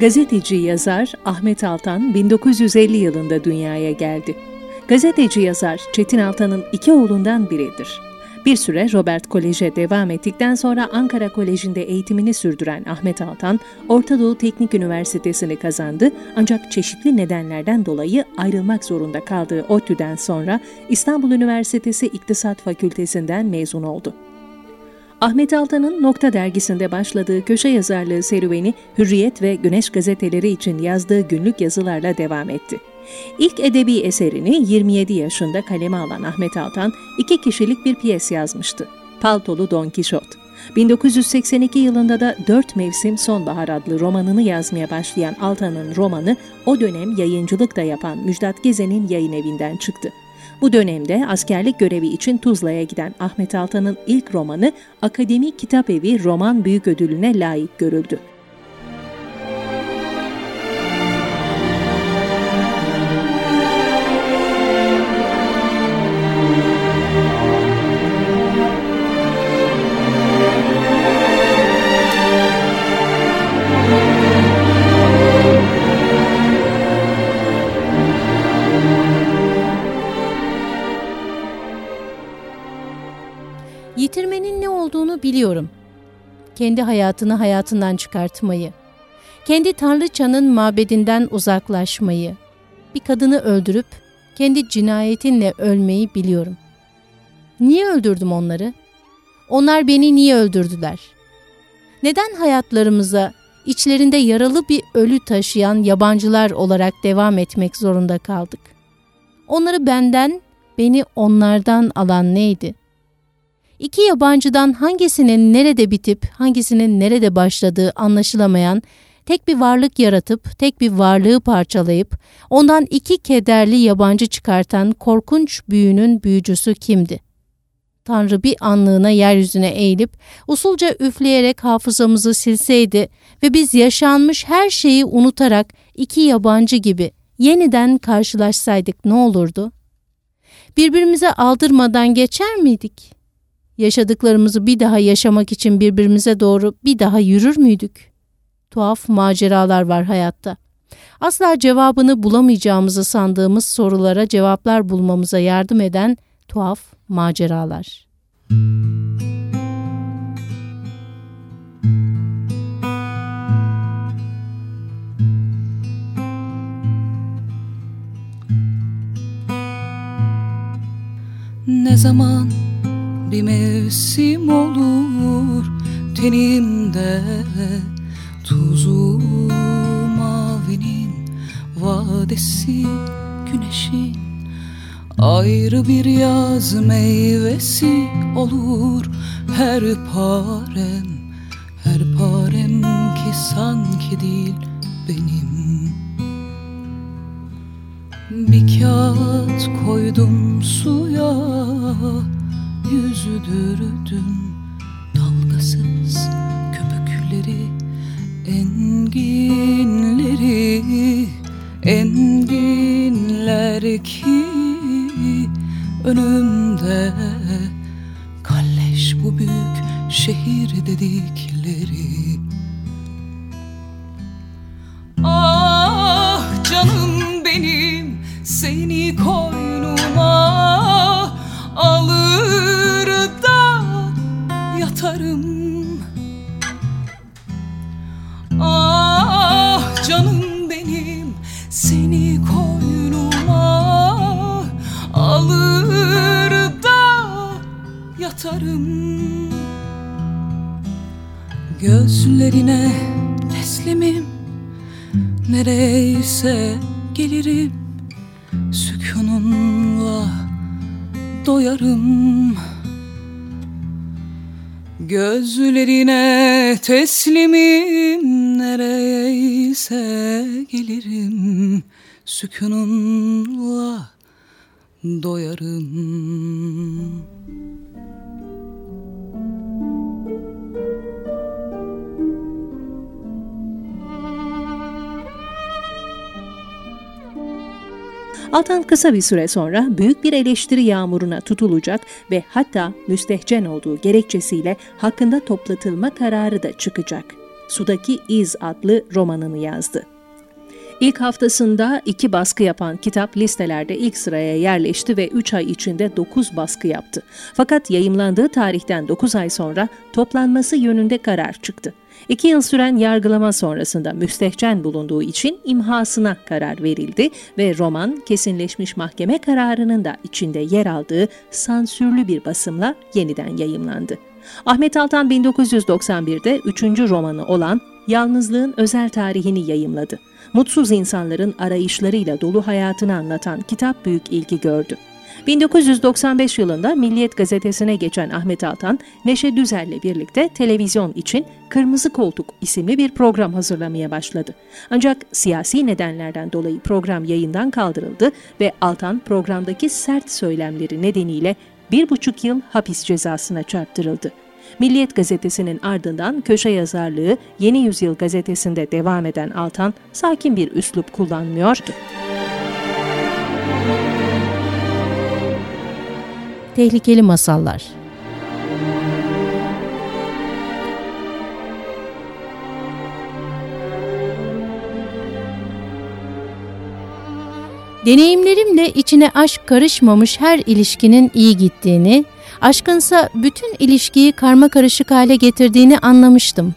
Gazeteci yazar Ahmet Altan 1950 yılında dünyaya geldi. Gazeteci yazar Çetin Altan'ın iki oğlundan biridir. Bir süre Robert Kolej'e devam ettikten sonra Ankara Koleji'nde eğitimini sürdüren Ahmet Altan, Orta Doğu Teknik Üniversitesi'ni kazandı ancak çeşitli nedenlerden dolayı ayrılmak zorunda kaldığı ODTÜ'den sonra İstanbul Üniversitesi İktisat Fakültesinden mezun oldu. Ahmet Altan'ın Nokta dergisinde başladığı köşe yazarlığı serüveni Hürriyet ve Güneş gazeteleri için yazdığı günlük yazılarla devam etti. İlk edebi eserini 27 yaşında kaleme alan Ahmet Altan, iki kişilik bir piyes yazmıştı. Paltolu Don Kişot. 1982 yılında da Dört Mevsim Sonbahar adlı romanını yazmaya başlayan Altan'ın romanı o dönem yayıncılık da yapan Müjdat Gezen'in yayın evinden çıktı. Bu dönemde askerlik görevi için Tuzla'ya giden Ahmet Altan'ın ilk romanı Akademi Kitap Evi Roman Büyük Ödülü'ne layık görüldü. Olduğunu biliyorum. Kendi hayatını hayatından çıkartmayı, kendi tanrıçanın mabedinden uzaklaşmayı, bir kadını öldürüp kendi cinayetinle ölmeyi biliyorum. Niye öldürdüm onları? Onlar beni niye öldürdüler? Neden hayatlarımıza içlerinde yaralı bir ölü taşıyan yabancılar olarak devam etmek zorunda kaldık? Onları benden, beni onlardan alan neydi? İki yabancıdan hangisinin nerede bitip hangisinin nerede başladığı anlaşılamayan, tek bir varlık yaratıp tek bir varlığı parçalayıp ondan iki kederli yabancı çıkartan korkunç büyünün büyücüsü kimdi? Tanrı bir anlığına yeryüzüne eğilip usulca üfleyerek hafızamızı silseydi ve biz yaşanmış her şeyi unutarak iki yabancı gibi yeniden karşılaşsaydık ne olurdu? Birbirimize aldırmadan geçer miydik?'' Yaşadıklarımızı bir daha yaşamak için birbirimize doğru bir daha yürür müydük? Tuhaf maceralar var hayatta. Asla cevabını bulamayacağımızı sandığımız sorulara cevaplar bulmamıza yardım eden tuhaf maceralar. Ne zaman bir mevsim olur tenimde. Tuzu mavinin vadesi güneşin Ayrı bir yaz meyvesi olur. Her parem Her parem ki sanki değil benim. Bir kağıt koydum suya yüzüdürdüm dalgasız köpükleri enginleri enginler ki önümde. Kalleş bu büyük şehir dedikleri. Ah canım benim seni koynuma yatarım Ah canım benim seni koynuma alır da yatarım. Gözlerine teslimim Nereyse gelirim. Sükununla doyarım Gözlerine teslimim nereyse gelirim. Sükununla doyarım Altan kısa bir süre sonra büyük bir eleştiri yağmuruna tutulacak ve hatta müstehcen olduğu gerekçesiyle hakkında toplatılma kararı da çıkacak. Sudaki İz adlı romanını yazdı. İlk haftasında iki baskı yapan kitap listelerde ilk sıraya yerleşti ve 3 ay içinde 9 baskı yaptı. Fakat yayımlandığı tarihten 9 ay sonra toplanması yönünde karar çıktı. İki yıl süren yargılama sonrasında müstehcen bulunduğu için imhasına karar verildi ve roman kesinleşmiş mahkeme kararının da içinde yer aldığı sansürlü bir basımla yeniden yayımlandı. Ahmet Altan 1991'de üçüncü romanı olan Yalnızlığın Özel Tarihini yayımladı. Mutsuz insanların arayışlarıyla dolu hayatını anlatan kitap büyük ilgi gördü. 1995 yılında Milliyet gazetesine geçen Ahmet Altan, Neşe Düzel'le birlikte televizyon için Kırmızı Koltuk isimli bir program hazırlamaya başladı. Ancak siyasi nedenlerden dolayı program yayından kaldırıldı ve Altan programdaki sert söylemleri nedeniyle bir buçuk yıl hapis cezasına çarptırıldı. Milliyet gazetesinin ardından köşe yazarlığı Yeni Yüzyıl gazetesinde devam eden Altan sakin bir üslup kullanmıyordu. Tehlikeli Masallar Deneyimlerimle içine aşk karışmamış her ilişkinin iyi gittiğini, aşkınsa bütün ilişkiyi karma karışık hale getirdiğini anlamıştım.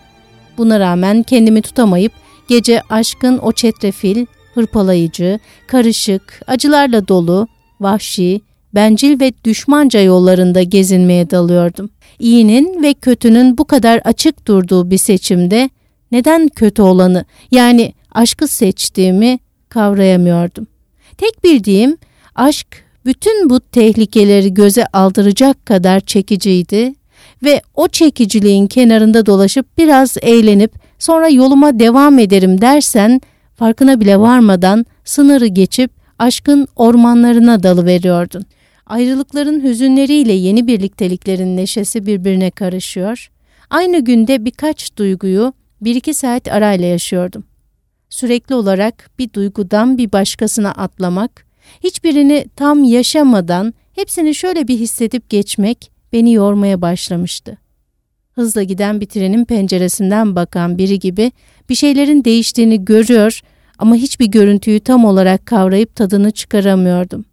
Buna rağmen kendimi tutamayıp gece aşkın o çetrefil, hırpalayıcı, karışık, acılarla dolu, vahşi, bencil ve düşmanca yollarında gezinmeye dalıyordum. İyinin ve kötünün bu kadar açık durduğu bir seçimde neden kötü olanı yani aşkı seçtiğimi kavrayamıyordum. Tek bildiğim aşk bütün bu tehlikeleri göze aldıracak kadar çekiciydi ve o çekiciliğin kenarında dolaşıp biraz eğlenip sonra yoluma devam ederim dersen farkına bile varmadan sınırı geçip aşkın ormanlarına dalı veriyordun. Ayrılıkların hüzünleriyle yeni birlikteliklerin neşesi birbirine karışıyor. Aynı günde birkaç duyguyu bir iki saat arayla yaşıyordum. Sürekli olarak bir duygudan bir başkasına atlamak, hiçbirini tam yaşamadan hepsini şöyle bir hissedip geçmek beni yormaya başlamıştı. Hızla giden bir trenin penceresinden bakan biri gibi bir şeylerin değiştiğini görüyor ama hiçbir görüntüyü tam olarak kavrayıp tadını çıkaramıyordum.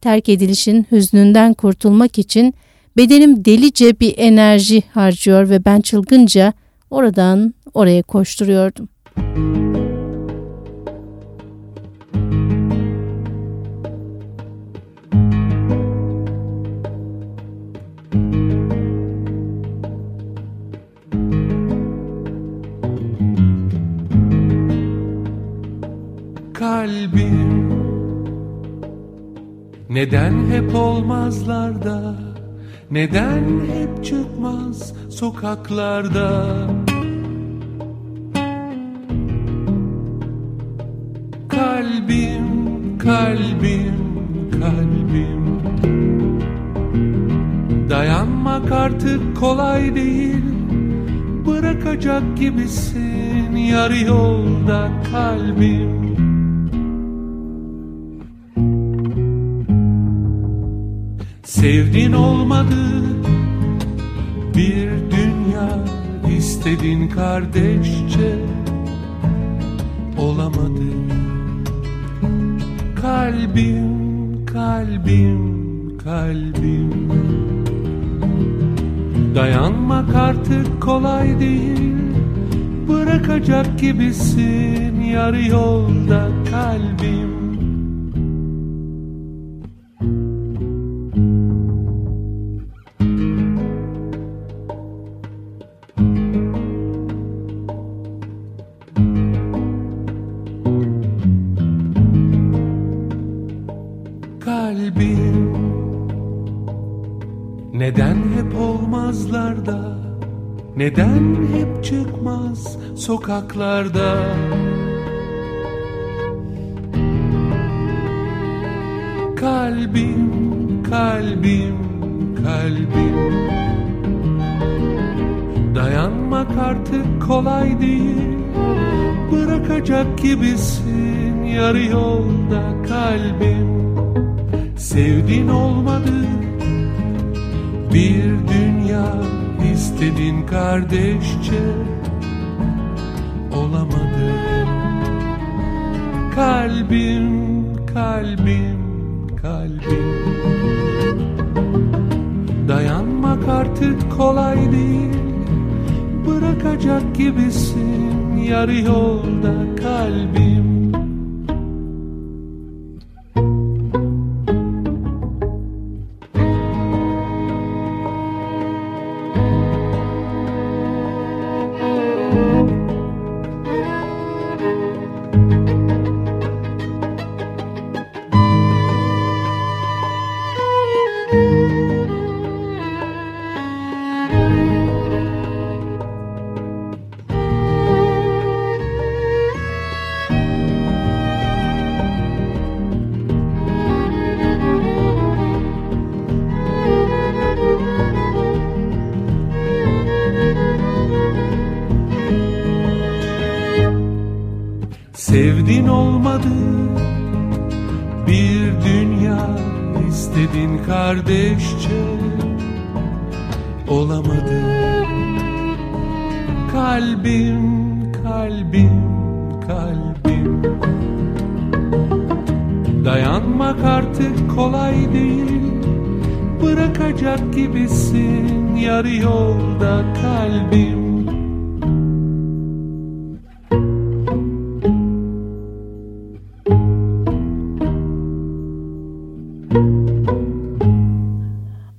Terk edilişin hüznünden kurtulmak için bedenim delice bir enerji harcıyor ve ben çılgınca oradan oraya koşturuyordum. Kalbim neden hep olmazlarda? Neden hep çıkmaz sokaklarda? Kalbim, kalbim, kalbim. Dayanmak artık kolay değil. Bırakacak gibisin yarı yolda kalbim Sevdin olmadı. Bir dünya istedin kardeşçe. Olamadı. Kalbim, kalbim, kalbim. Dayanmak artık kolay değil. Bırakacak gibisin yarı yolda kalbim Neden hep çıkmaz sokaklarda. Kalbim, kalbim, kalbim. Dayanmak artık kolay değil. Bırakacak gibisin yarı yolda kalbim. Sevdin olmadı. Bir dünya istedin kardeşçe olamadı Kalbim, kalbim, kalbim. Dayanmak artık kolay değil. Bırakacak gibisin. Yarı yolda kalbim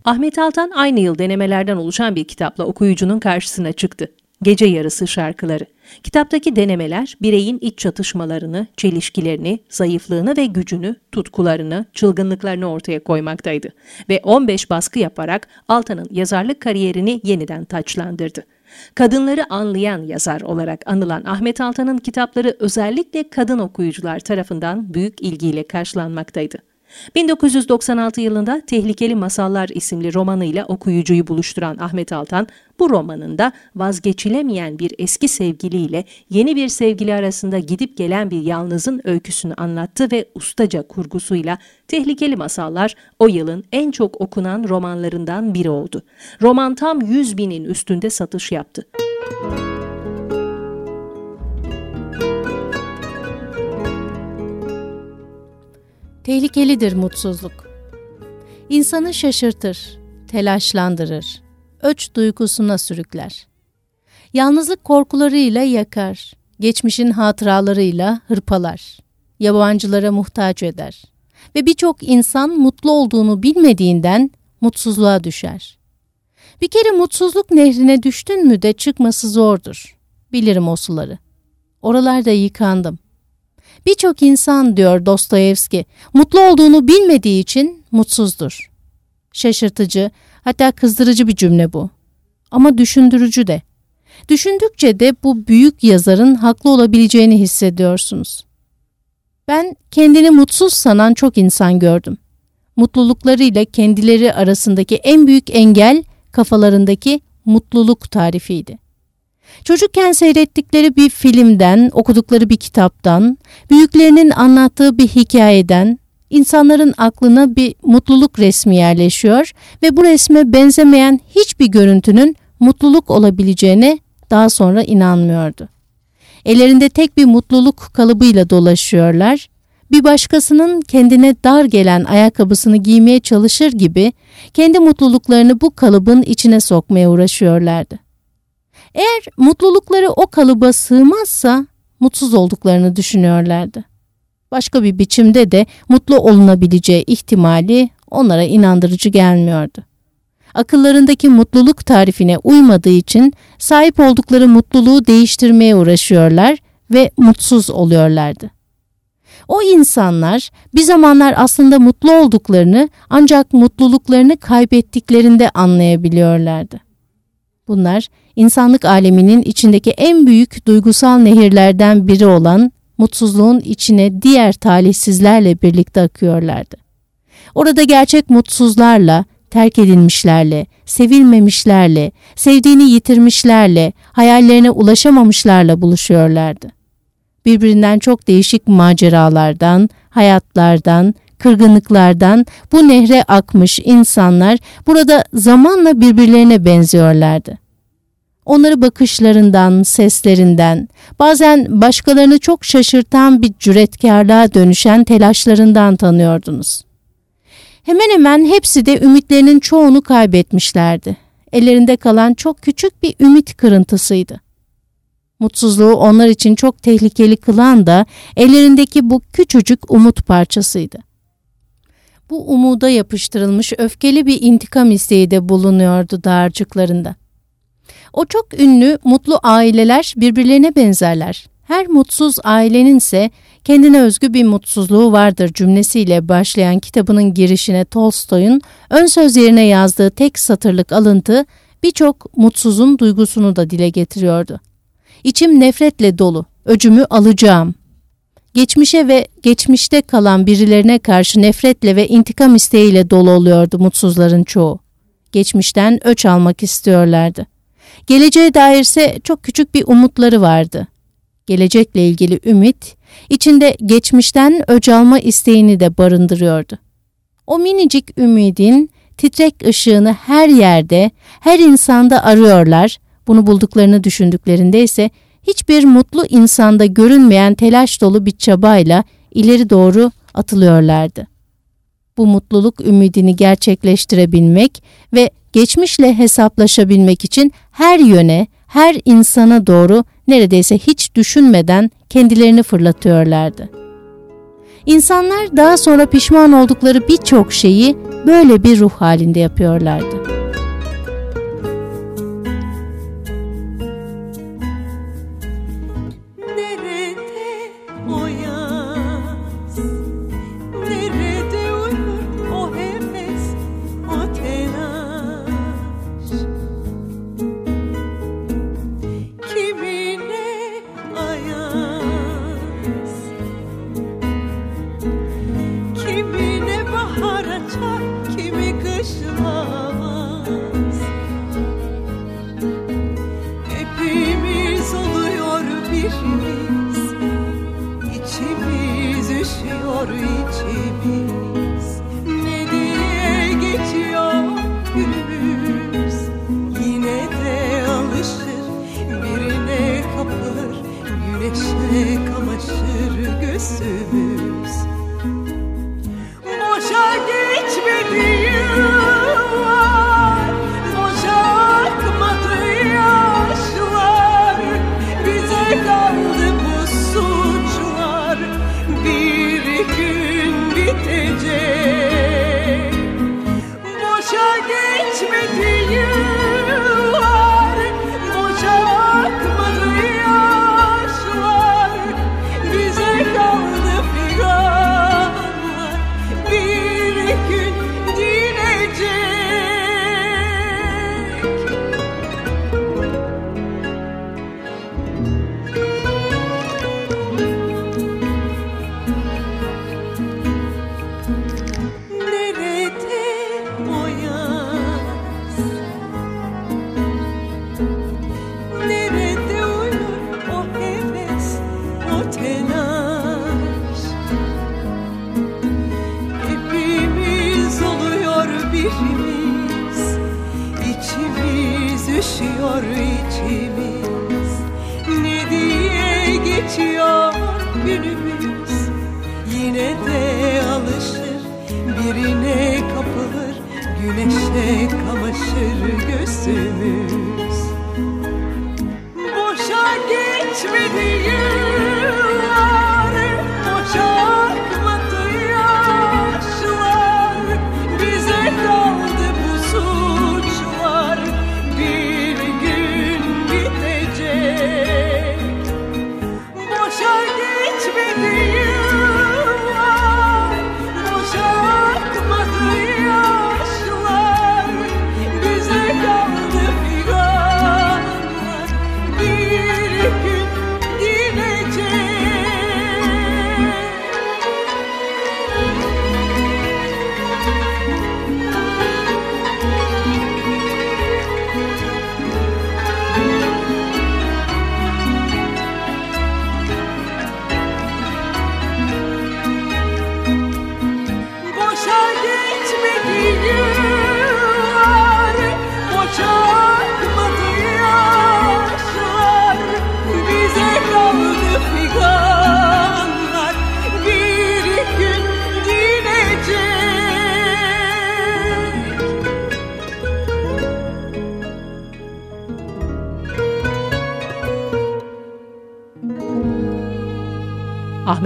Ahmet Altan aynı yıl denemelerden oluşan bir kitapla okuyucunun karşısına çıktı. Gece Yarısı Şarkıları. Kitaptaki denemeler bireyin iç çatışmalarını, çelişkilerini, zayıflığını ve gücünü, tutkularını, çılgınlıklarını ortaya koymaktaydı. Ve 15 baskı yaparak Altan'ın yazarlık kariyerini yeniden taçlandırdı. Kadınları anlayan yazar olarak anılan Ahmet Altan'ın kitapları özellikle kadın okuyucular tarafından büyük ilgiyle karşılanmaktaydı. 1996 yılında Tehlikeli Masallar isimli romanıyla okuyucuyu buluşturan Ahmet Altan, bu romanında vazgeçilemeyen bir eski sevgiliyle yeni bir sevgili arasında gidip gelen bir yalnızın öyküsünü anlattı ve ustaca kurgusuyla Tehlikeli Masallar o yılın en çok okunan romanlarından biri oldu. Roman tam 100 binin üstünde satış yaptı. Tehlikelidir mutsuzluk. İnsanı şaşırtır, telaşlandırır, öç duygusuna sürükler. Yalnızlık korkularıyla yakar, geçmişin hatıralarıyla hırpalar, yabancılara muhtaç eder ve birçok insan mutlu olduğunu bilmediğinden mutsuzluğa düşer. Bir kere mutsuzluk nehrine düştün mü de çıkması zordur. Bilirim o suları. Oralarda yıkandım. Birçok insan diyor Dostoyevski, mutlu olduğunu bilmediği için mutsuzdur. Şaşırtıcı, hatta kızdırıcı bir cümle bu. Ama düşündürücü de. Düşündükçe de bu büyük yazarın haklı olabileceğini hissediyorsunuz. Ben kendini mutsuz sanan çok insan gördüm. Mutluluklarıyla kendileri arasındaki en büyük engel kafalarındaki mutluluk tarifiydi. Çocukken seyrettikleri bir filmden, okudukları bir kitaptan, büyüklerinin anlattığı bir hikayeden, insanların aklına bir mutluluk resmi yerleşiyor ve bu resme benzemeyen hiçbir görüntünün mutluluk olabileceğine daha sonra inanmıyordu. Ellerinde tek bir mutluluk kalıbıyla dolaşıyorlar, bir başkasının kendine dar gelen ayakkabısını giymeye çalışır gibi kendi mutluluklarını bu kalıbın içine sokmaya uğraşıyorlardı. Eğer mutlulukları o kalıba sığmazsa mutsuz olduklarını düşünüyorlardı. Başka bir biçimde de mutlu olunabileceği ihtimali onlara inandırıcı gelmiyordu. Akıllarındaki mutluluk tarifine uymadığı için sahip oldukları mutluluğu değiştirmeye uğraşıyorlar ve mutsuz oluyorlardı. O insanlar bir zamanlar aslında mutlu olduklarını ancak mutluluklarını kaybettiklerinde anlayabiliyorlardı. Bunlar insanlık aleminin içindeki en büyük duygusal nehirlerden biri olan mutsuzluğun içine diğer talihsizlerle birlikte akıyorlardı. Orada gerçek mutsuzlarla, terk edilmişlerle, sevilmemişlerle, sevdiğini yitirmişlerle, hayallerine ulaşamamışlarla buluşuyorlardı. Birbirinden çok değişik maceralardan, hayatlardan, kırgınlıklardan bu nehre akmış insanlar burada zamanla birbirlerine benziyorlardı. Onları bakışlarından, seslerinden, bazen başkalarını çok şaşırtan bir cüretkarlığa dönüşen telaşlarından tanıyordunuz. Hemen hemen hepsi de ümitlerinin çoğunu kaybetmişlerdi. Ellerinde kalan çok küçük bir ümit kırıntısıydı. Mutsuzluğu onlar için çok tehlikeli kılan da ellerindeki bu küçücük umut parçasıydı. Bu umuda yapıştırılmış öfkeli bir intikam isteği de bulunuyordu dağarcıklarında. O çok ünlü mutlu aileler birbirlerine benzerler. Her mutsuz ailenin ise kendine özgü bir mutsuzluğu vardır cümlesiyle başlayan kitabının girişine Tolstoy'un ön söz yerine yazdığı tek satırlık alıntı birçok mutsuzun duygusunu da dile getiriyordu. İçim nefretle dolu, öcümü alacağım. Geçmişe ve geçmişte kalan birilerine karşı nefretle ve intikam isteğiyle dolu oluyordu mutsuzların çoğu. Geçmişten öç almak istiyorlardı. Geleceğe dairse çok küçük bir umutları vardı. Gelecekle ilgili ümit, içinde geçmişten öc alma isteğini de barındırıyordu. O minicik ümidin titrek ışığını her yerde, her insanda arıyorlar, bunu bulduklarını düşündüklerinde ise hiçbir mutlu insanda görünmeyen telaş dolu bir çabayla ileri doğru atılıyorlardı. Bu mutluluk ümidini gerçekleştirebilmek ve geçmişle hesaplaşabilmek için her yöne, her insana doğru neredeyse hiç düşünmeden kendilerini fırlatıyorlardı. İnsanlar daha sonra pişman oldukları birçok şeyi böyle bir ruh halinde yapıyorlardı. birimiz İçimiz üşüyor içimiz. Ne diye geçiyor günümüz? Yine de alışır birine kapılır Güneşe kamaşır gözümüz.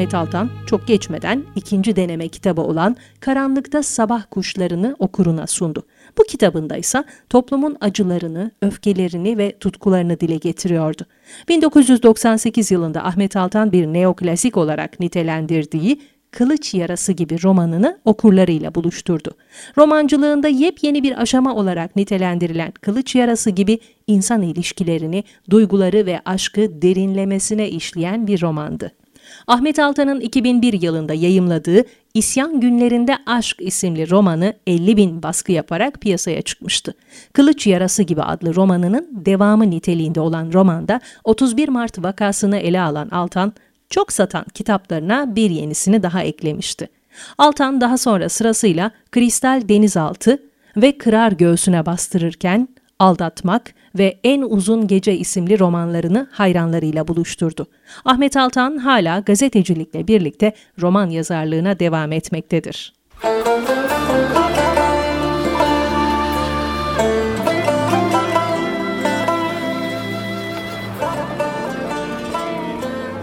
Ahmet Altan çok geçmeden ikinci deneme kitabı olan Karanlıkta Sabah Kuşlarını okuruna sundu. Bu kitabında ise toplumun acılarını, öfkelerini ve tutkularını dile getiriyordu. 1998 yılında Ahmet Altan bir neoklasik olarak nitelendirdiği Kılıç Yarası gibi romanını okurlarıyla buluşturdu. Romancılığında yepyeni bir aşama olarak nitelendirilen Kılıç Yarası gibi insan ilişkilerini, duyguları ve aşkı derinlemesine işleyen bir romandı. Ahmet Altan'ın 2001 yılında yayımladığı İsyan Günlerinde Aşk isimli romanı 50 bin baskı yaparak piyasaya çıkmıştı. Kılıç Yarası gibi adlı romanının devamı niteliğinde olan romanda 31 Mart vakasını ele alan Altan, çok satan kitaplarına bir yenisini daha eklemişti. Altan daha sonra sırasıyla Kristal Denizaltı ve Kırar Göğsüne bastırırken Aldatmak ve En Uzun Gece isimli romanlarını hayranlarıyla buluşturdu. Ahmet Altan hala gazetecilikle birlikte roman yazarlığına devam etmektedir.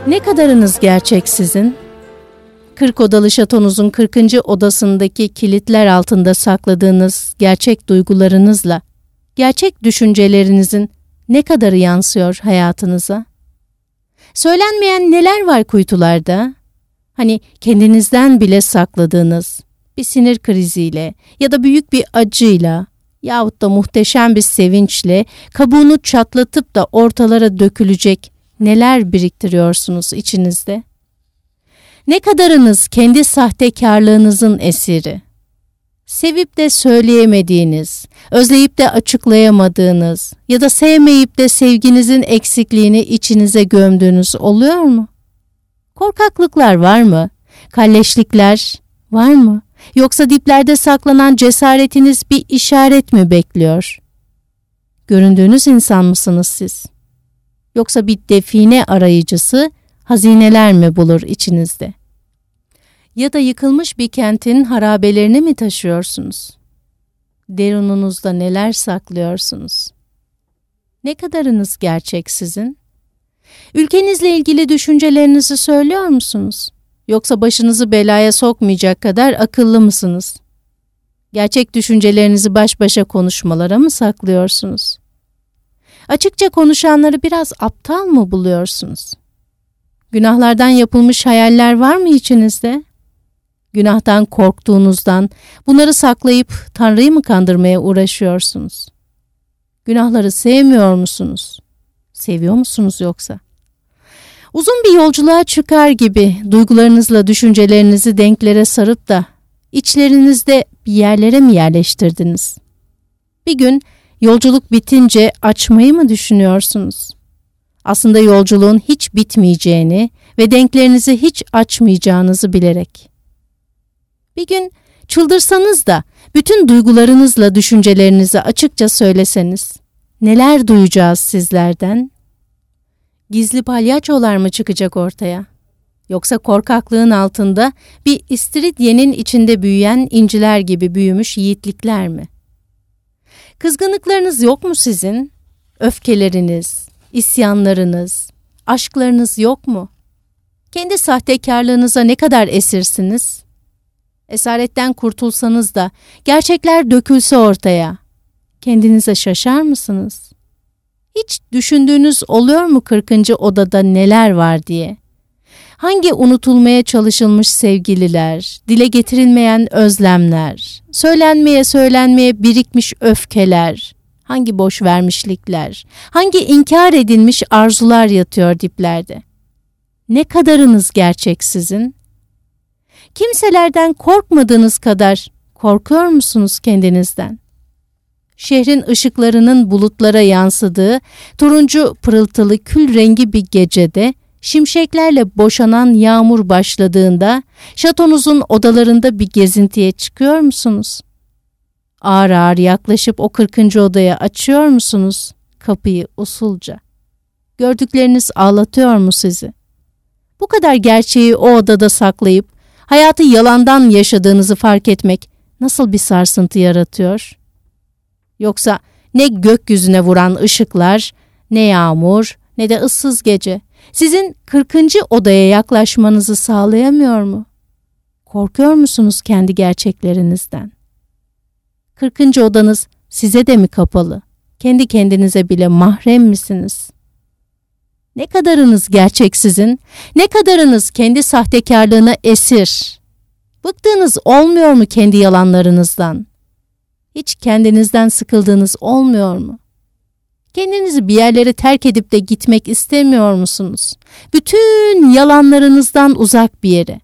Ne kadarınız gerçek sizin? Kırk odalı şatonuzun 40. odasındaki kilitler altında sakladığınız gerçek duygularınızla, gerçek düşüncelerinizin ne kadarı yansıyor hayatınıza? Söylenmeyen neler var kuytularda? Hani kendinizden bile sakladığınız bir sinir kriziyle ya da büyük bir acıyla yahut da muhteşem bir sevinçle kabuğunu çatlatıp da ortalara dökülecek neler biriktiriyorsunuz içinizde? Ne kadarınız kendi sahtekarlığınızın esiri? Sevip de söyleyemediğiniz, özleyip de açıklayamadığınız ya da sevmeyip de sevginizin eksikliğini içinize gömdüğünüz oluyor mu? Korkaklıklar var mı? Kalleşlikler var mı? Yoksa diplerde saklanan cesaretiniz bir işaret mi bekliyor? Göründüğünüz insan mısınız siz?'' Yoksa bir define arayıcısı hazineler mi bulur içinizde? Ya da yıkılmış bir kentin harabelerini mi taşıyorsunuz? Derununuzda neler saklıyorsunuz? Ne kadarınız gerçek sizin? Ülkenizle ilgili düşüncelerinizi söylüyor musunuz? Yoksa başınızı belaya sokmayacak kadar akıllı mısınız? Gerçek düşüncelerinizi baş başa konuşmalara mı saklıyorsunuz? Açıkça konuşanları biraz aptal mı buluyorsunuz? Günahlardan yapılmış hayaller var mı içinizde? Günahtan korktuğunuzdan bunları saklayıp Tanrı'yı mı kandırmaya uğraşıyorsunuz? Günahları sevmiyor musunuz? Seviyor musunuz yoksa? Uzun bir yolculuğa çıkar gibi duygularınızla düşüncelerinizi denklere sarıp da içlerinizde bir yerlere mi yerleştirdiniz? Bir gün Yolculuk bitince açmayı mı düşünüyorsunuz? Aslında yolculuğun hiç bitmeyeceğini ve denklerinizi hiç açmayacağınızı bilerek. Bir gün çıldırsanız da bütün duygularınızla düşüncelerinizi açıkça söyleseniz, neler duyacağız sizlerden? Gizli palyaçolar mı çıkacak ortaya? Yoksa korkaklığın altında bir istiridyenin içinde büyüyen inciler gibi büyümüş yiğitlikler mi?'' Kızgınlıklarınız yok mu sizin? Öfkeleriniz, isyanlarınız, aşklarınız yok mu? Kendi sahtekarlığınıza ne kadar esirsiniz? Esaretten kurtulsanız da gerçekler dökülse ortaya, kendinize şaşar mısınız? Hiç düşündüğünüz oluyor mu 40. odada neler var diye? Hangi unutulmaya çalışılmış sevgililer, dile getirilmeyen özlemler, söylenmeye söylenmeye birikmiş öfkeler, hangi boş vermişlikler, hangi inkar edilmiş arzular yatıyor diplerde? Ne kadarınız gerçek sizin? Kimselerden korkmadığınız kadar korkuyor musunuz kendinizden? Şehrin ışıklarının bulutlara yansıdığı turuncu pırıltılı kül rengi bir gecede Şimşeklerle boşanan yağmur başladığında şatonuzun odalarında bir gezintiye çıkıyor musunuz? Ağır ağır yaklaşıp o 40. odaya açıyor musunuz kapıyı usulca? Gördükleriniz ağlatıyor mu sizi? Bu kadar gerçeği o odada saklayıp hayatı yalandan yaşadığınızı fark etmek nasıl bir sarsıntı yaratıyor? Yoksa ne gökyüzüne vuran ışıklar, ne yağmur, ne de ıssız gece sizin 40. odaya yaklaşmanızı sağlayamıyor mu? Korkuyor musunuz kendi gerçeklerinizden? 40. odanız size de mi kapalı? Kendi kendinize bile mahrem misiniz? Ne kadarınız gerçek sizin? Ne kadarınız kendi sahtekarlığına esir? Bıktığınız olmuyor mu kendi yalanlarınızdan? Hiç kendinizden sıkıldığınız olmuyor mu? Kendinizi bir yerlere terk edip de gitmek istemiyor musunuz? Bütün yalanlarınızdan uzak bir yere.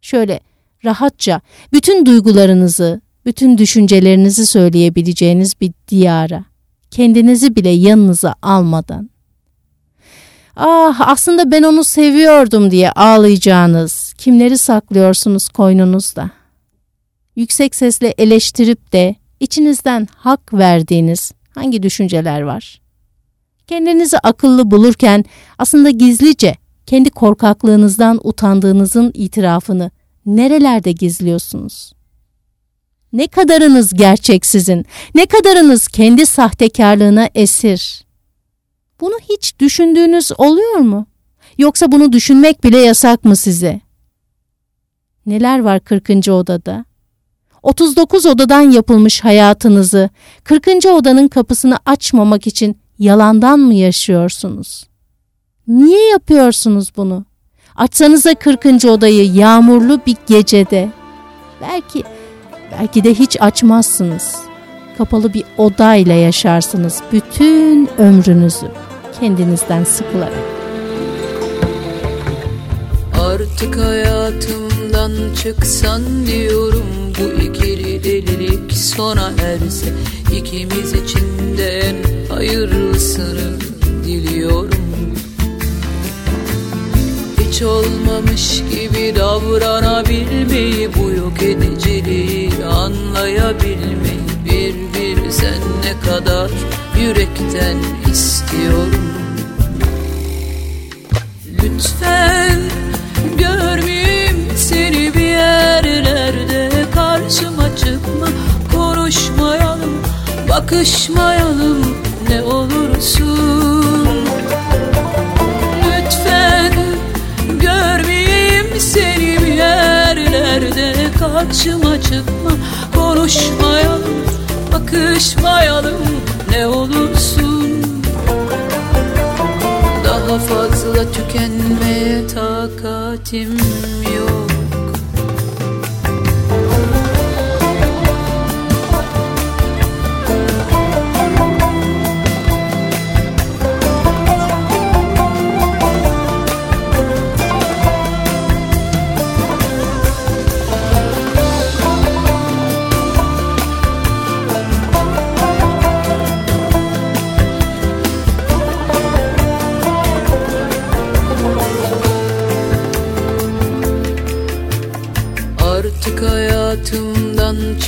Şöyle rahatça bütün duygularınızı, bütün düşüncelerinizi söyleyebileceğiniz bir diyara. Kendinizi bile yanınıza almadan. Ah aslında ben onu seviyordum diye ağlayacağınız, kimleri saklıyorsunuz koynunuzda? Yüksek sesle eleştirip de içinizden hak verdiğiniz hangi düşünceler var? Kendinizi akıllı bulurken aslında gizlice kendi korkaklığınızdan utandığınızın itirafını nerelerde gizliyorsunuz? Ne kadarınız gerçek sizin, ne kadarınız kendi sahtekarlığına esir? Bunu hiç düşündüğünüz oluyor mu? Yoksa bunu düşünmek bile yasak mı size? Neler var 40. odada? 39 odadan yapılmış hayatınızı 40. odanın kapısını açmamak için yalandan mı yaşıyorsunuz? Niye yapıyorsunuz bunu? Açsanıza 40. odayı yağmurlu bir gecede. Belki belki de hiç açmazsınız. Kapalı bir odayla yaşarsınız bütün ömrünüzü kendinizden sıkılarak. Artık hayatımdan çıksan diyorum bu ikili delilik sona erse ikimiz için de en hayırlısını diliyorum hiç olmamış gibi davranabilmeyi bu yok ediciliği anlayabilmeyi bir bir sen ne kadar yürekten istiyorum. Lütfen görmeyeyim seni bir yerlerde karşıma çıkma konuşmayalım bakışmayalım ne olursun. Lütfen görmeyeyim seni bir yerlerde karşıma çıkma konuşmayalım bakışmayalım ne olursun. Daha fazla tükenmeye takatim yok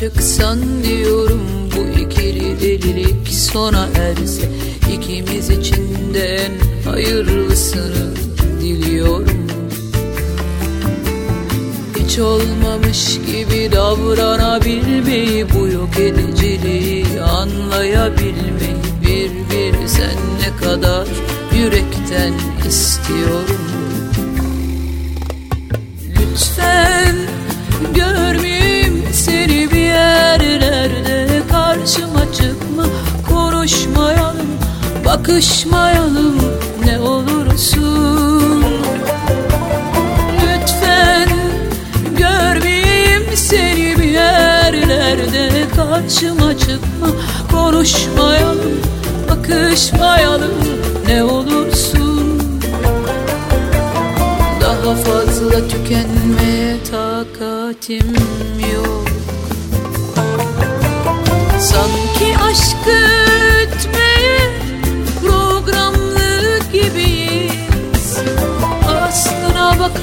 çıksan diyorum Bu ikili delilik sona erse. İkimiz için de hayırlısını diliyorum. Hiç olmamış gibi davranabilmeyi Bu yok ediciliği anlayabilmeyi. Bir bir sen ne kadar yürekten istiyorum konuşmayalım bakışmayalım ne olursun. Lütfen görmeyeyim seni bir yerlerde. Karşıma çıkma konuşmayalım bakışmayalım ne olursun. Daha fazla tükenmeye takatim yok. Sanki aşkı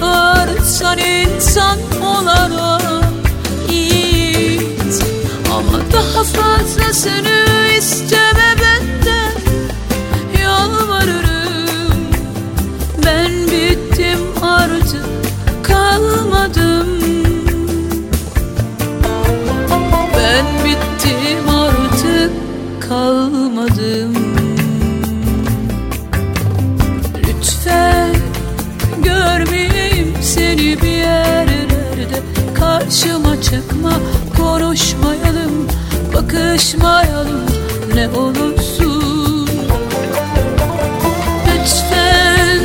Bakarsan insan olarak iyiyiz Ama daha fazlasını isteme konuşmayalım Bakışmayalım ne olursun. Lütfen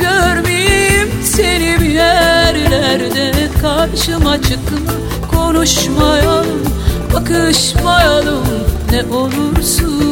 görmeyeyim seni bir yerlerde. Karşıma çıkma konuşmayalım Bakışmayalım ne olursun